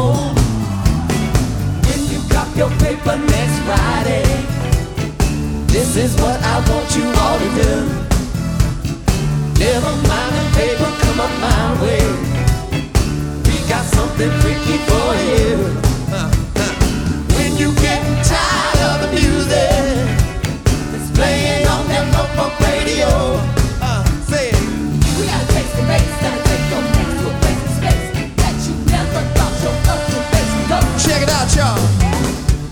home. If you got your paper next Friday, this is what I want you all to do. Never mind the paper, come up my way. We got something freaky for Yeah.